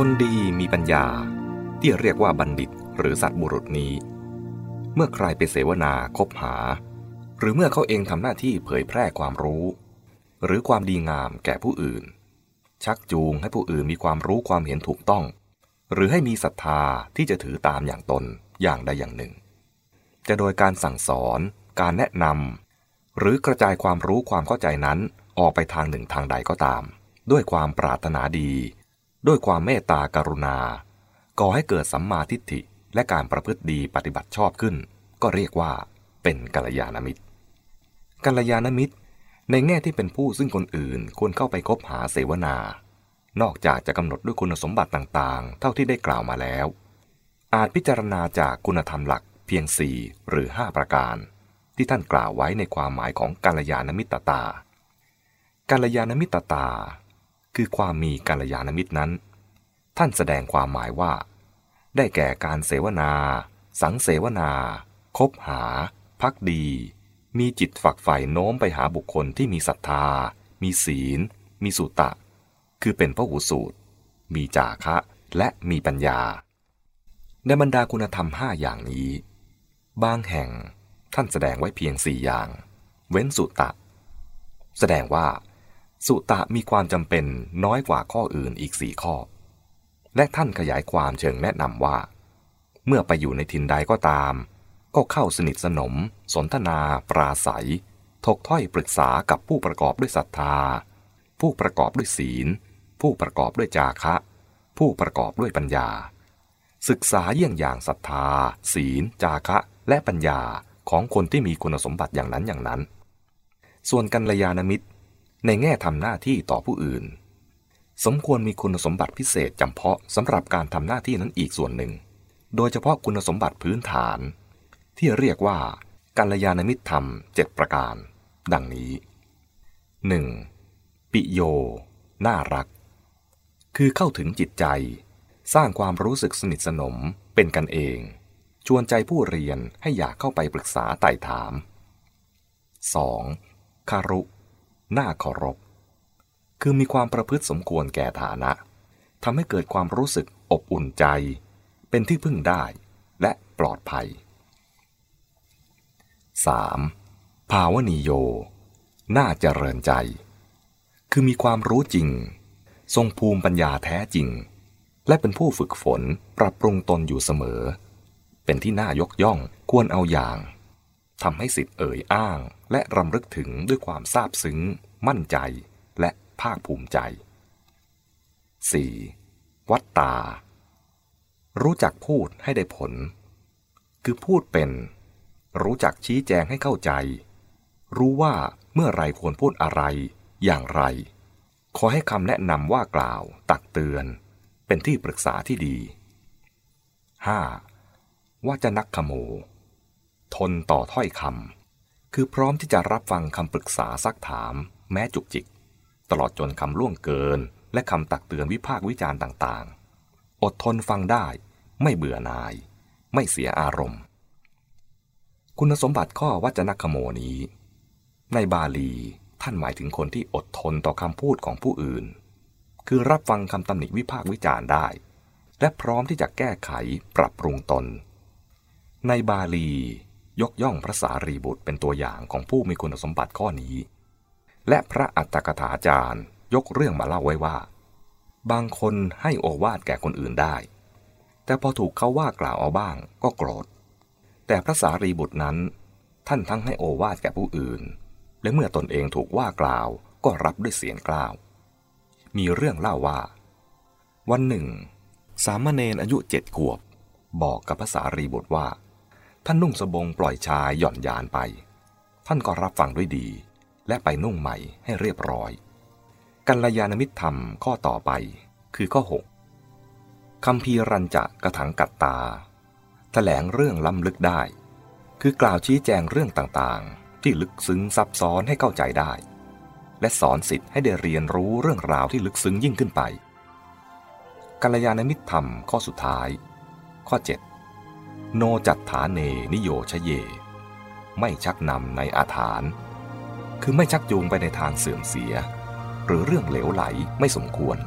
คนดีมีปัญญา ที่เรียกว่าบัณฑิตหรือสัตว์บุรุษนี้ เมื่อใครไปเสวนาคบหา หรือเมื่อเขาเองทำหน้าที่เผยแพร่ความรู้ หรือความดีงามแก่ผู้อื่น ชักจูงให้ผู้อื่นมีความรู้ความเห็นถูกต้อง หรือให้มีศรัทธาที่จะถือตามอย่างตนอย่างใดอย่างหนึ่ง จะโดยการสั่งสอน การแนะนำหรือกระจายความรู้ความเข้าใจนั้นออกไปทางหนึ่งทางใดก็ตาม ด้วยความปรารถนาดี ด้วยความเมตตากรุณา ก่อให้เกิดสัมมาทิฏฐิและการประพฤติดีปฏิบัติชอบขึ้น ก็เรียกว่าเป็นกัลยาณมิตรกัลยาณมิตร ในแง่ที่เป็นผู้ซึ่งคนอื่นควรเข้าไปคบหาเสวนา นอกจากจะกำหนดด้วยคุณสมบัติต่างๆ เท่าที่ได้กล่าวมาแล้ว อาจพิจารณาจากคุณธรรมหลักเพียงสี่หรือห้าประการ ที่ท่านกล่าวไว้ในความหมายของกัลยาณมิตรตา กัลยาณมิตรตา คือความมีกัลยาณมิตรนั้น ท่านแสดงความหมายว่า ได้แก่การเสวนา สังเสวนา คบหา พักดี มีจิตฝักใฝ่โน้มไปหาบุคคลที่มีศรัทธา มีศีล มีสุตะ คือเป็นพระหูสูตร มีจาคะและมีปัญญา ในบรรดาคุณธรรมห้าอย่างนี้ บางแห่งท่านแสดงไว้เพียงสี่อย่าง เว้นสุตะ แสดงว่า สุตะมีความจำเป็นน้อยกว่าข้ออื่นอีกสี่ข้อ และท่านขยายความเชิงแนะนำว่า เมื่อไปอยู่ในถิ่นใดก็ตาม ก็เข้าสนิทสนม สนทนา ปราศัย ถกถ้อยปรึกษากับผู้ประกอบด้วยศรัทธา ผู้ประกอบด้วยศีล ผู้ประกอบด้วยจาคะ ผู้ประกอบด้วยปัญญา ศึกษาเยี่ยงอย่างศรัทธา ศีล จาคะและปัญญาของคนที่มีคุณสมบัติอย่างนั้นอย่างนั้น ส่วนกัลยาณมิตร ในแง่ทำหน้าที่ต่อผู้อื่น สมควรมีคุณสมบัติพิเศษจำเพาะสำหรับการทำหน้าที่นั้นอีกส่วนหนึ่ง โดยเฉพาะคุณสมบัติพื้นฐาน ที่เรียกว่ากัลยาณมิตรธรรมเจ็ดประการ ดังนี้ 1. ปิโย น่ารัก คือเข้าถึงจิตใจ สร้างความรู้สึกสนิทสนมเป็นกันเอง ชวนใจผู้เรียนให้อยากเข้าไปปรึกษาไต่ถาม 2. คารุ น่าเคารพ คือมีความประพฤติสมควรแก่ฐานะทำให้เกิดความรู้สึกอบอุ่นใจ เป็นที่พึ่งได้และปลอดภัย 3. ภาวนีโย น่าเจริญใจ คือมีความรู้จริง ทรงภูมิปัญญาแท้จริง และเป็นผู้ฝึกฝนปรับปรุงตนอยู่เสมอ เป็นที่น่ายกย่องควรเอาอย่าง ทำให้สิทธิ์เอ่ยอ้าง และรำลึกถึงด้วยความซาบซึ้ง มั่นใจ และภาคภูมิใจ 4. วัตตา รู้จักพูดให้ได้ผล คือพูดเป็น รู้จักชี้แจงให้เข้าใจ รู้ว่าเมื่อไรควรพูดอะไร อย่างไร ขอให้คำแนะนำว่ากล่าว ตักเตือน เป็นที่ปรึกษาที่ดี 5. ว่าจะนักขโม ทนต่อถ้อยคำคือพร้อมที่จะรับฟังคำปรึกษาซักถาม แม้จุกจิก ตลอดจนคำล่วงเกิน และคำตักเตือนวิพากษ์วิจารณ์ต่างๆ อดทนฟังได้ ไม่เบื่อนาย ไม่เสียอารมณ์ คุณสมบัติข้อวัจนคโมนี้ ในบาลีท่านหมายถึงคนที่อดทนต่อคำพูดของผู้อื่น คือรับฟังคำตำหนิวิพากษ์วิจารณ์ได้ และพร้อมที่จะแก้ไขปรับปรุงตน ในบาลี ยกย่องพระสารีบุตรเป็นตัวอย่างของผู้มีคุณสมบัติข้อนี้ และพระอัตถกถาจารย์ยกเรื่องมาเล่าไว้ว่า บางคนให้โอวาทแก่คนอื่นได้ แต่พอถูกเขาว่ากล่าวเอาบ้างก็โกรธ แต่พระสารีบุตรนั้น ท่านทั้งให้โอวาทแก่ผู้อื่น และเมื่อตนเองถูกว่ากล่าวก็รับด้วยเสียงกล่าว มีเรื่องเล่าว่า วันหนึ่ง สามเณรอายุเจ็ดขวบ บอกกับพระสารีบุตรว่า ท่านนุ่งสบงปล่อยชายหย่อนยานไป ท่านก็รับฟังด้วยดี และไปนุ่งใหม่ให้เรียบร้อย กัลยาณมิตรธรรมข้อต่อไป คือข้อ 6คำพีรัญจะกระถังกัดตาถแถลงเรื่องล้ำลึกได้ คือกล่าวชี้แจงเรื่องต่างๆ ที่ลึกซึ้งซับซ้อนให้เข้าใจได้ และสอนสิทธิ์ให้ได้เรียนรู้เรื่องราวที่ลึกซึ้งยิ่งขึ้นไปกัลยาณมิตรธรรมข้อสุดท้าย ข้อ 7 โนจัตฐาเนนิโยชเย ไม่ชักนำในอาถาน คือไม่ชักจูงไปในทางเสื่อมเสีย หรือเรื่องเหลวไหลไม่สมควร